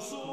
Rasul